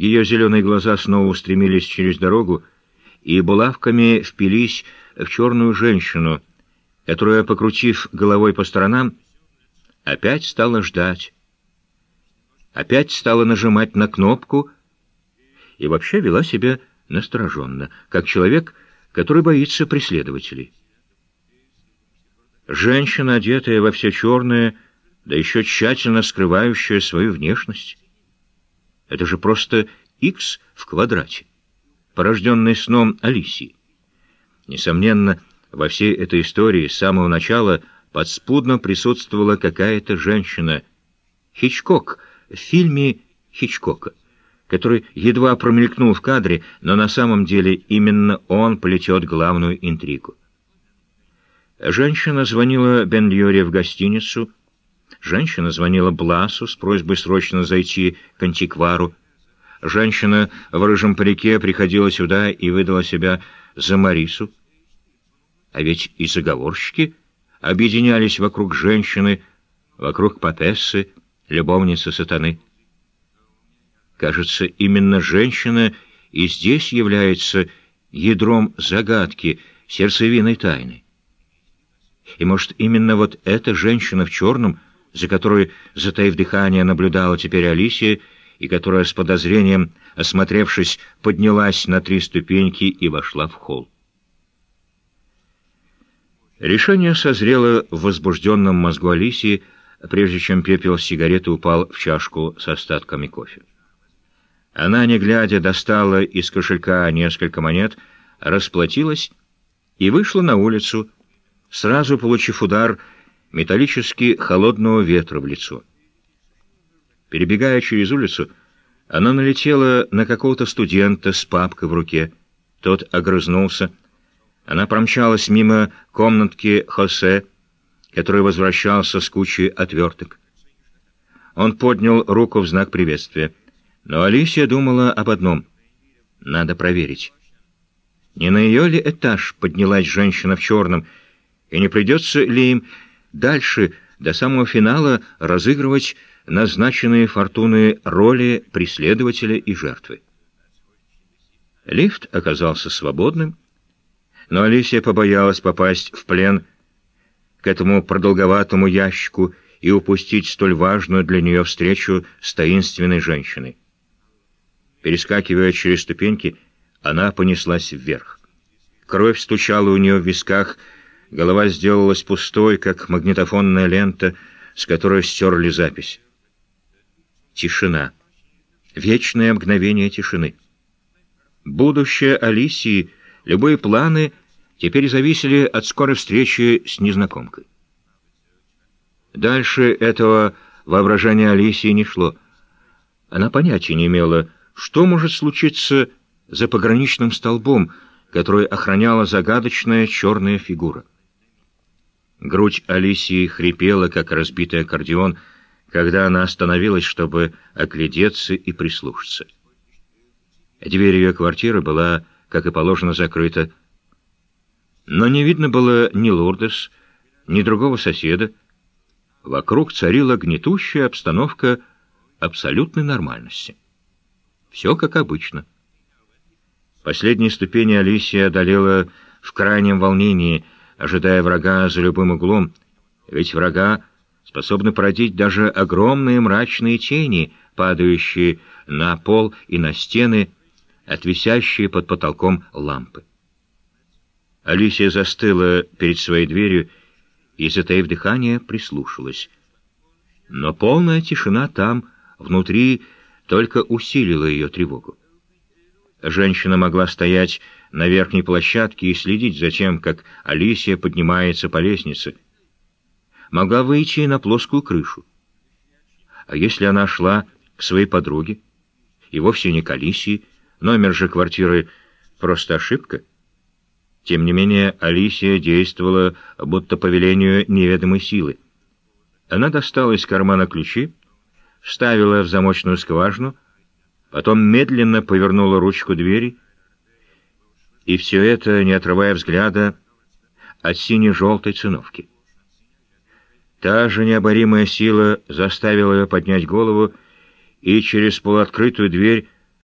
Ее зеленые глаза снова устремились через дорогу и булавками впились в черную женщину, которая, покрутив головой по сторонам, опять стала ждать, опять стала нажимать на кнопку и вообще вела себя настороженно, как человек, который боится преследователей. Женщина, одетая во все черное, да еще тщательно скрывающая свою внешность. Это же просто X в квадрате, порожденный сном Алисии. Несомненно, во всей этой истории с самого начала подспудно присутствовала какая-то женщина. Хичкок в фильме Хичкока, который едва промелькнул в кадре, но на самом деле именно он плетет главную интригу. Женщина звонила Бен-Льоре в гостиницу. Женщина звонила Бласу с просьбой срочно зайти к антиквару. Женщина в рыжем парике приходила сюда и выдала себя за Марису. А ведь и заговорщики объединялись вокруг женщины, вокруг Патессы, любовницы сатаны. Кажется, именно женщина и здесь является ядром загадки, сердцевиной тайны. И, может, именно вот эта женщина в черном, за которой, затаив дыхание, наблюдала теперь Алисия, и которая с подозрением, осмотревшись, поднялась на три ступеньки и вошла в холл. Решение созрело в возбужденном мозгу Алисии, прежде чем пепел сигареты упал в чашку с остатками кофе. Она, не глядя, достала из кошелька несколько монет, расплатилась и вышла на улицу, сразу получив удар металлически холодного ветра в лицо. Перебегая через улицу, она налетела на какого-то студента с папкой в руке. Тот огрызнулся. Она промчалась мимо комнатки Хосе, который возвращался с кучей отверток. Он поднял руку в знак приветствия. Но Алисия думала об одном. Надо проверить. Не на ее ли этаж поднялась женщина в черном, и не придется ли им дальше, до самого финала, разыгрывать назначенные фортуны роли преследователя и жертвы. Лифт оказался свободным, но Алисия побоялась попасть в плен к этому продолговатому ящику и упустить столь важную для нее встречу с таинственной женщиной. Перескакивая через ступеньки, она понеслась вверх. Кровь стучала у нее в висках, голова сделалась пустой, как магнитофонная лента, с которой стерли запись. Тишина. Вечное мгновение тишины. Будущее Алисии, любые планы теперь зависели от скорой встречи с незнакомкой. Дальше этого воображения Алисии не шло. Она понятия не имела, что может случиться за пограничным столбом, который охраняла загадочная черная фигура. Грудь Алисии хрипела, как разбитый аккордеон, когда она остановилась, чтобы оглядеться и прислушаться. Дверь ее квартиры была, как и положено, закрыта, но не видно было ни Лурдес, ни другого соседа. Вокруг царила гнетущая обстановка абсолютной нормальности. Все как обычно. Последние ступени Алисия одолела в крайнем волнении, ожидая врага за любым углом, ведь врага способны породить даже огромные мрачные тени, падающие на пол и на стены, отвисящие под потолком лампы. Алисия застыла перед своей дверью и, затаив дыхание, прислушалась. Но полная тишина там, внутри, только усилило ее тревогу. Женщина могла стоять на верхней площадке и следить за тем, как Алисия поднимается по лестнице. Могла выйти на плоскую крышу. А если она шла к своей подруге, и вовсе не к Алисии, номер же квартиры просто ошибка? Тем не менее, Алисия действовала будто по велению неведомой силы. Она достала из кармана ключи, вставила в замочную скважину, потом медленно повернула ручку двери, и все это, не отрывая взгляда от сине-желтой циновки. Та же необоримая сила заставила ее поднять голову и через полуоткрытую дверь